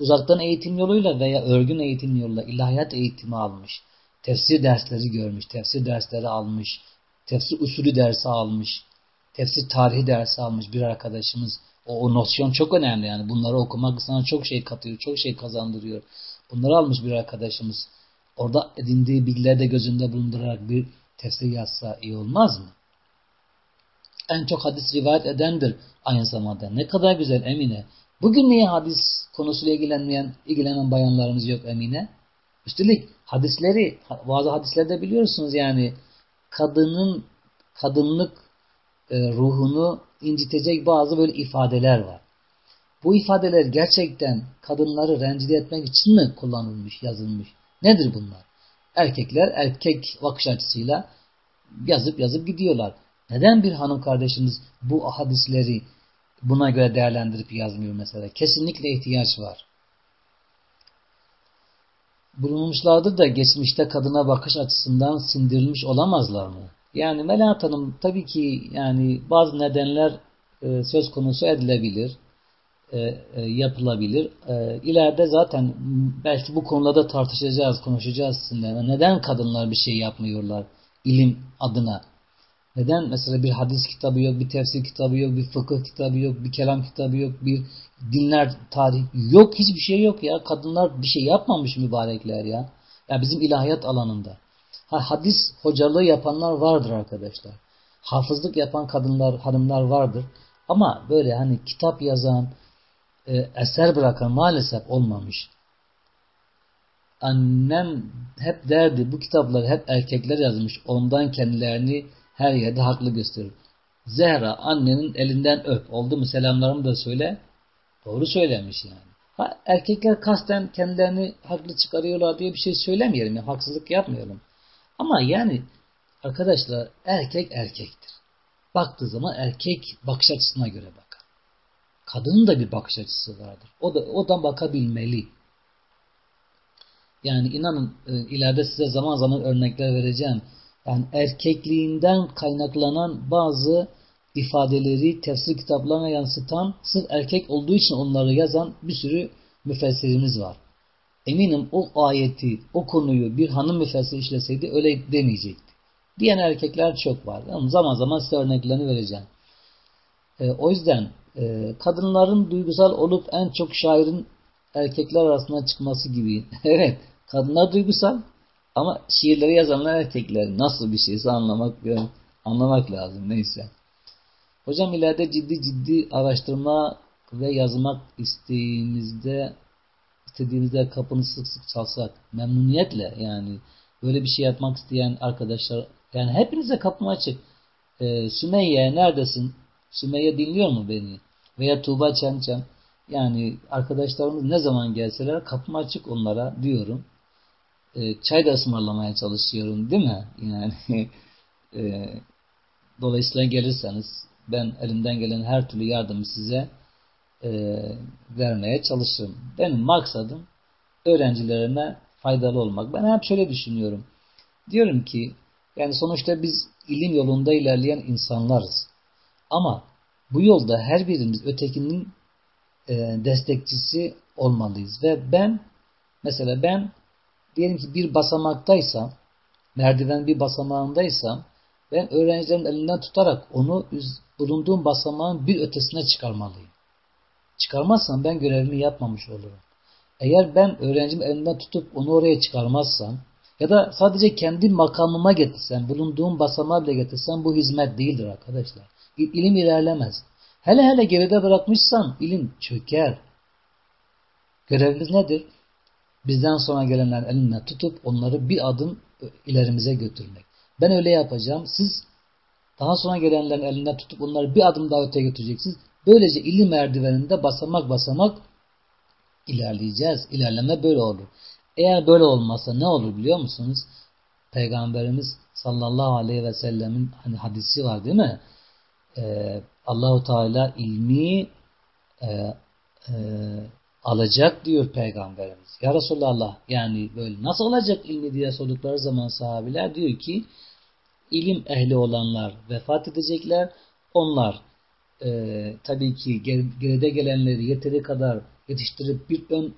Uzaktan eğitim yoluyla veya örgün eğitim yoluyla ilahiyat eğitimi almış. Tefsir dersleri görmüş. Tefsir dersleri almış. Tefsir usulü dersi almış. Tefsir tarihi dersi almış bir arkadaşımız. O, o nosyon çok önemli yani. Bunları okumak sana çok şey katıyor, çok şey kazandırıyor. Bunları almış bir arkadaşımız. Orada edindiği bilgileri de gözünde bulundurarak bir tefsir yazsa iyi olmaz mı? En çok hadis rivayet edendir aynı zamanda. Ne kadar güzel Emine. Bugün niye hadis konusuyla ilgilenmeyen, ilgilenen bayanlarımız yok Emine? Üstelik hadisleri, bazı hadislerde biliyorsunuz yani kadının kadınlık e, ruhunu incitecek bazı böyle ifadeler var. Bu ifadeler gerçekten kadınları rencide etmek için mi kullanılmış, yazılmış? Nedir bunlar? Erkekler erkek bakış açısıyla yazıp yazıp gidiyorlar. Neden bir hanım kardeşiniz bu hadisleri buna göre değerlendirip yazmıyor mesela? Kesinlikle ihtiyaç var. Bulunmuşlardır da geçmişte kadına bakış açısından sindirilmiş olamazlar mı? Yani Melahat Hanım tabii ki yani bazı nedenler e, söz konusu edilebilir, e, e, yapılabilir. E, ileride zaten belki bu konuda tartışacağız, konuşacağız sizinle. Neden kadınlar bir şey yapmıyorlar ilim adına? Neden mesela bir hadis kitabı yok, bir tefsir kitabı yok, bir fıkıh kitabı yok, bir kelam kitabı yok, bir dinler tarih yok, hiçbir şey yok ya. Kadınlar bir şey yapmamış mübarekler ya. Ya bizim ilahiyat alanında. Ha, hadis hocalığı yapanlar vardır arkadaşlar. Hafızlık yapan kadınlar, hanımlar vardır. Ama böyle hani kitap yazan, e, eser bırakan maalesef olmamış. Annem hep derdi bu kitapları hep erkekler yazmış. Ondan kendilerini her yerde haklı gösterir. Zehra annenin elinden öp. Oldu mu selamlarımı da söyle. Doğru söylemiş yani. Ha, erkekler kasten kendilerini haklı çıkarıyorlar diye bir şey söylemeyelim. Yani, haksızlık yapmayalım. Ama yani arkadaşlar erkek erkektir. Baktığı zaman erkek bakış açısına göre bakar. Kadının da bir bakış açısı vardır. O da o da bakabilmeli. Yani inanın e, ileride size zaman zaman örnekler vereceğim. Yani erkekliğinden kaynaklanan bazı ifadeleri tefsir kitaplarına yansıtan sırf erkek olduğu için onları yazan bir sürü müfessirimiz var. Eminim o ayeti, o konuyu bir hanım müfessir işleseydi öyle demeyecekti. Diyen erkekler çok var. Ama zaman zaman size örneklerini vereceğim. E, o yüzden e, kadınların duygusal olup en çok şairin erkekler arasında çıkması gibi. evet, kadınlar duygusal ama şiirleri yazanlar erkekler. Nasıl bir şeyse anlamak anlamak lazım. Neyse. Hocam ileride ciddi ciddi araştırma ve yazmak isteğinizde istediğinizde kapını sık sık çalsak memnuniyetle yani böyle bir şey yapmak isteyen arkadaşlar yani hepinize kapım açık. Ee, Sümeyye neredesin? Sümeyye dinliyor mu beni? Veya Tuğba Çemçem yani arkadaşlarımız ne zaman gelseler kapım açık onlara diyorum. Ee, çay da ısmarlamaya çalışıyorum değil mi? Yani e, dolayısıyla gelirseniz ben elimden gelen her türlü yardımı size e, vermeye çalışırım. Benim maksadım öğrencilerime faydalı olmak. Ben hep şöyle düşünüyorum. Diyorum ki yani sonuçta biz ilim yolunda ilerleyen insanlarız. Ama bu yolda her birimiz ötekinin e, destekçisi olmalıyız. Ve ben mesela ben diyelim ki bir basamaktaysam merdiven bir basamağındaysam ben öğrencilerin elinden tutarak onu bulunduğum basamağın bir ötesine çıkarmalıyım. Çıkarmazsam ben görevimi yapmamış olurum. Eğer ben öğrencimi elinden tutup onu oraya çıkarmazsam ya da sadece kendi makamıma getirsem, bulunduğum basamağa bile getirsem bu hizmet değildir arkadaşlar. İlim ilerlemez. Hele hele geride bırakmışsam ilim çöker. Görevimiz nedir? Bizden sonra gelenler elinden tutup onları bir adım ilerimize götürmek. Ben öyle yapacağım. Siz daha sonra gelenlerin elinden tutup onları bir adım daha öteye götüreceksiniz. Böylece ilim merdiveninde basamak basamak ilerleyeceğiz. İlerleme böyle olur. Eğer böyle olmazsa ne olur biliyor musunuz? Peygamberimiz sallallahu aleyhi ve sellemin hani hadisi var değil mi? Ee, Allahu Teala ilmi e, e, alacak diyor Peygamberimiz. Ya Resulallah yani böyle nasıl alacak ilmi diye sordukları zaman sahabiler diyor ki ilim ehli olanlar vefat edecekler. Onlar e, tabii ki geride gelenleri yeteri kadar yetiştirip bir ön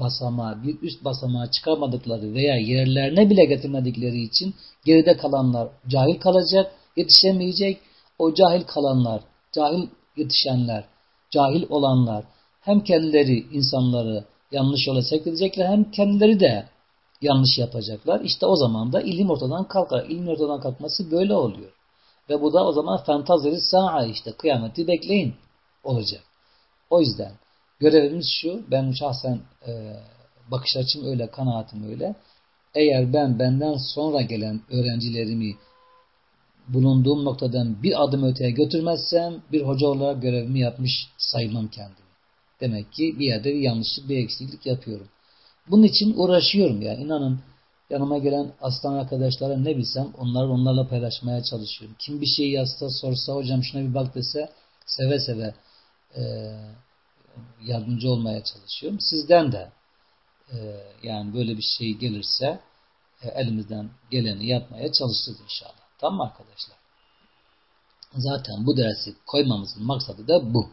basamağa, bir üst basamağa çıkamadıkları veya yerlerine bile getirmedikleri için geride kalanlar cahil kalacak, yetişemeyecek. O cahil kalanlar, cahil yetişenler, cahil olanlar hem kendileri insanları yanlış yola sevk edecekler hem kendileri de yanlış yapacaklar. İşte o zaman da ilim ortadan kalkar. İlim ortadan kalkması böyle oluyor. Ve bu da o zaman fantaziri sa'a işte kıyameti bekleyin olacak. O yüzden görevimiz şu, ben şahsen e, bakış açım öyle, kanaatim öyle. Eğer ben benden sonra gelen öğrencilerimi bulunduğum noktadan bir adım öteye götürmezsem bir hoca olarak görevimi yapmış saymam kendimi. Demek ki bir yerde bir yanlışlık, bir eksiklik yapıyorum. Bunun için uğraşıyorum yani. inanın yanıma gelen aslan arkadaşlara ne bilsem onları onlarla paylaşmaya çalışıyorum. Kim bir şey yazsa sorsa hocam şuna bir bak dese seve seve e, yardımcı olmaya çalışıyorum. Sizden de e, yani böyle bir şey gelirse e, elimizden geleni yapmaya çalışırız inşallah. Tamam mı arkadaşlar? Zaten bu dersi koymamızın maksadı da bu.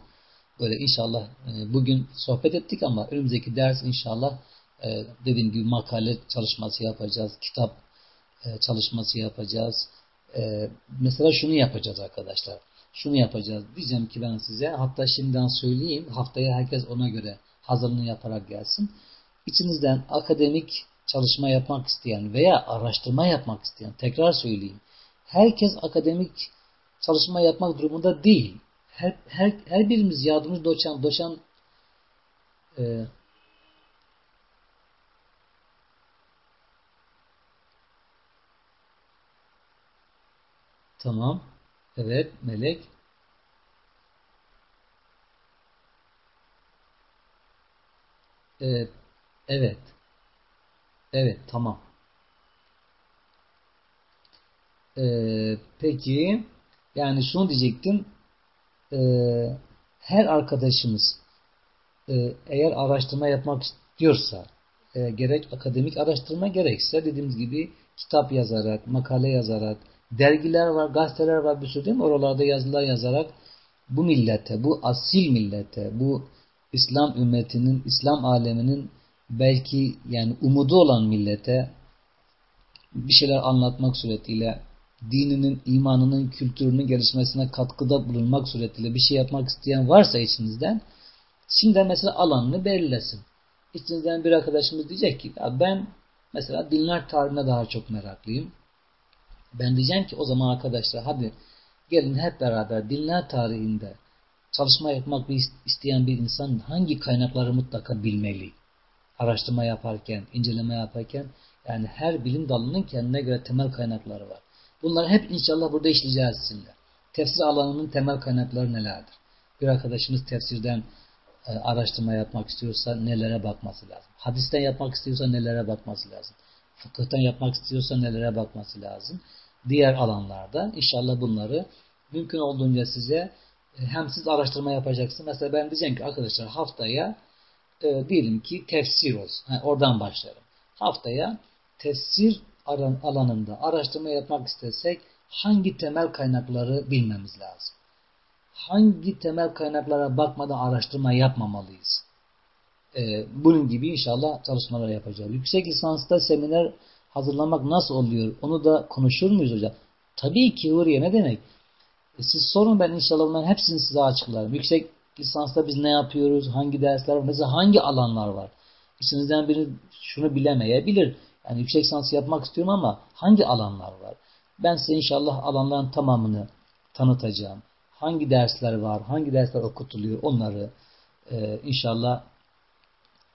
Böyle inşallah e, bugün sohbet ettik ama önümüzdeki ders inşallah e, dediğim gibi makale çalışması yapacağız. Kitap e, çalışması yapacağız. Mesela şunu yapacağız arkadaşlar. Şunu yapacağız. Diyeceğim ki ben size hatta şimdiden söyleyeyim. Haftaya herkes ona göre hazırlığını yaparak gelsin. İçinizden akademik çalışma yapmak isteyen veya araştırma yapmak isteyen tekrar söyleyeyim. Herkes akademik çalışma yapmak durumunda değil her, her, her birimiz yardımcı doçan, doçan e, Tamam. Evet. Melek. Evet. Evet. Evet. Tamam. Ee, peki yani şunu diyecektim e, her arkadaşımız e, eğer araştırma yapmak istiyorsa e, gerek akademik araştırma gerekse dediğimiz gibi kitap yazarak, makale yazarak, dergiler var, gazeteler var bir sürü değil mi? Oralarda yazılar yazarak bu millete, bu asil millete, bu İslam ümmetinin, İslam aleminin belki yani umudu olan millete bir şeyler anlatmak suretiyle dininin, imanının, kültürünün gelişmesine katkıda bulunmak suretiyle bir şey yapmak isteyen varsa içinizden şimdiden mesela alanını belirlesin. İçinizden bir arkadaşımız diyecek ki ya ben mesela dinler tarihine daha çok meraklıyım. Ben diyeceğim ki o zaman arkadaşlar hadi gelin hep beraber dinler tarihinde çalışma yapmak isteyen bir insan hangi kaynakları mutlaka bilmeli? Araştırma yaparken, inceleme yaparken yani her bilim dalının kendine göre temel kaynakları var. Bunları hep inşallah burada işleyeceğiz sizinle. Tefsir alanının temel kaynakları nelerdir? Bir arkadaşımız tefsirden e, araştırma yapmak istiyorsa nelere bakması lazım? Hadisten yapmak istiyorsa nelere bakması lazım? Fıkıhtan yapmak istiyorsa nelere bakması lazım? Diğer alanlarda inşallah bunları mümkün olduğunca size e, hem siz araştırma yapacaksınız. Mesela ben diyeceğim ki arkadaşlar haftaya e, diyelim ki tefsir olsun. Yani oradan başlarım. Haftaya tefsir alanında araştırma yapmak istesek hangi temel kaynakları bilmemiz lazım? Hangi temel kaynaklara bakmadan araştırma yapmamalıyız? Ee, bunun gibi inşallah çalışmalar yapacağız. Yüksek lisansta seminer hazırlamak nasıl oluyor? Onu da konuşur muyuz hocam? Tabii ki Huriye ne demek? E siz sorun ben inşallah bunların hepsini size açıklarım. Yüksek lisansta biz ne yapıyoruz? Hangi dersler var? Mesela hangi alanlar var? İçinizden biri şunu bilemeyebilir. Yani yüksek lisans yapmak istiyorum ama hangi alanlar var? Ben size inşallah alanların tamamını tanıtacağım. Hangi dersler var, hangi dersler okutuluyor onları e, inşallah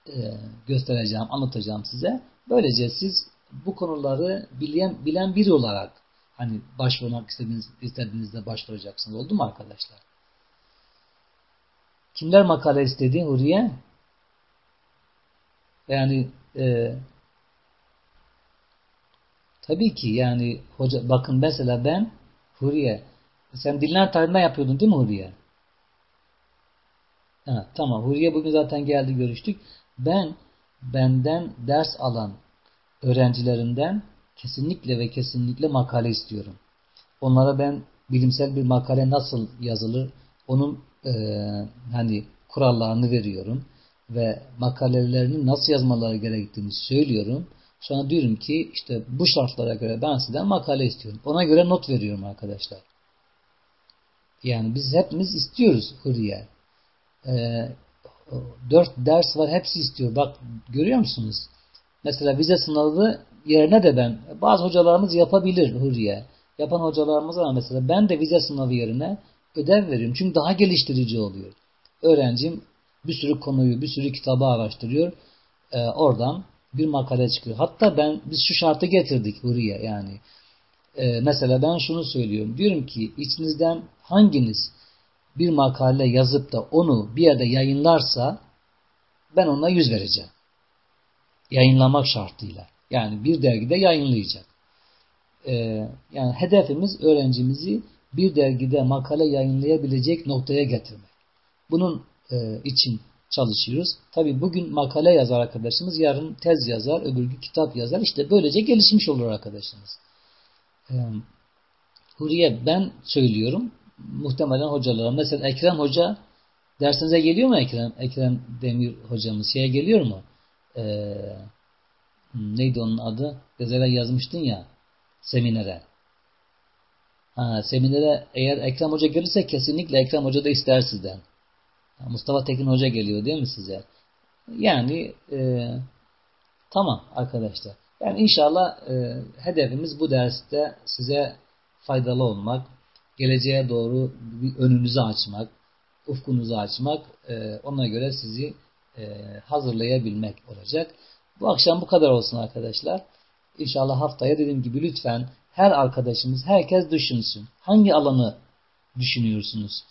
e, göstereceğim, anlatacağım size. Böylece siz bu konuları bilen, bilen biri olarak hani başvurmak istediğiniz, istediğinizde başvuracaksınız. Oldu mu arkadaşlar? Kimler makale istedi Huriye? Yani e, tabii ki yani hoca bakın mesela ben Huriye sen dinler tarihinden yapıyordun değil mi Huriye? Ha, tamam Huriye bugün zaten geldi görüştük. Ben benden ders alan öğrencilerimden kesinlikle ve kesinlikle makale istiyorum. Onlara ben bilimsel bir makale nasıl yazılır onun e, hani kurallarını veriyorum ve makalelerini nasıl yazmaları gerektiğini söylüyorum. Sonra diyorum ki işte bu şartlara göre ben sizden makale istiyorum. Ona göre not veriyorum arkadaşlar. Yani biz hepimiz istiyoruz Hürriye. Ee, dört ders var hepsi istiyor. Bak görüyor musunuz? Mesela vize sınavı yerine de ben bazı hocalarımız yapabilir Hürriye. Yapan hocalarımız var mesela ben de vize sınavı yerine ödev veriyorum. Çünkü daha geliştirici oluyor. Öğrencim bir sürü konuyu, bir sürü kitabı araştırıyor. Ee, oradan bir makale çıkıyor. Hatta ben biz şu şartı getirdik Huriye yani. Ee, mesela ben şunu söylüyorum. Diyorum ki içinizden hanginiz bir makale yazıp da onu bir yerde yayınlarsa ben ona yüz vereceğim. Yayınlamak şartıyla. Yani bir dergide yayınlayacak. Ee, yani hedefimiz öğrencimizi bir dergide makale yayınlayabilecek noktaya getirmek. Bunun e, için çalışıyoruz. Tabi bugün makale yazar arkadaşımız, yarın tez yazar, öbür gün kitap yazar. İşte böylece gelişmiş olur arkadaşımız. E, Huriye ben söylüyorum. Muhtemelen hocalara. Mesela Ekrem Hoca dersinize geliyor mu Ekrem? Ekrem Demir hocamız şeye geliyor mu? Ee, neydi onun adı? Gazeteler yazmıştın ya seminere. Ha, seminere eğer Ekrem Hoca gelirse kesinlikle Ekrem Hoca da ister sizden. Mustafa Tekin Hoca geliyor değil mi size? Yani e, tamam arkadaşlar. Yani inşallah e, hedefimiz bu derste size faydalı olmak, geleceğe doğru bir önünüzü açmak, ufkunuzu açmak, e, ona göre sizi e, hazırlayabilmek olacak. Bu akşam bu kadar olsun arkadaşlar. İnşallah haftaya dediğim gibi lütfen her arkadaşımız, herkes düşünsün. Hangi alanı düşünüyorsunuz?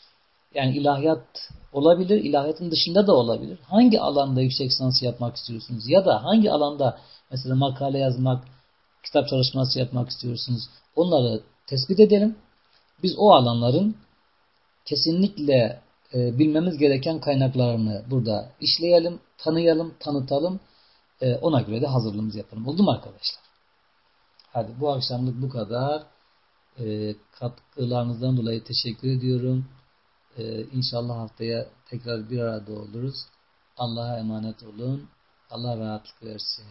Yani ilahiyat olabilir, ilahiyatın dışında da olabilir. Hangi alanda yüksek lisans yapmak istiyorsunuz? Ya da hangi alanda mesela makale yazmak, kitap çalışması yapmak istiyorsunuz? Onları tespit edelim. Biz o alanların kesinlikle e, bilmemiz gereken kaynaklarını burada işleyelim, tanıyalım, tanıtalım. E, ona göre de hazırlığımızı yapalım. Oldu mu arkadaşlar? Hadi bu akşamlık bu kadar. E, katkılarınızdan dolayı teşekkür ediyorum. Ee, inşallah haftaya tekrar bir arada oluruz. Allah'a emanet olun. Allah rahatlık versin.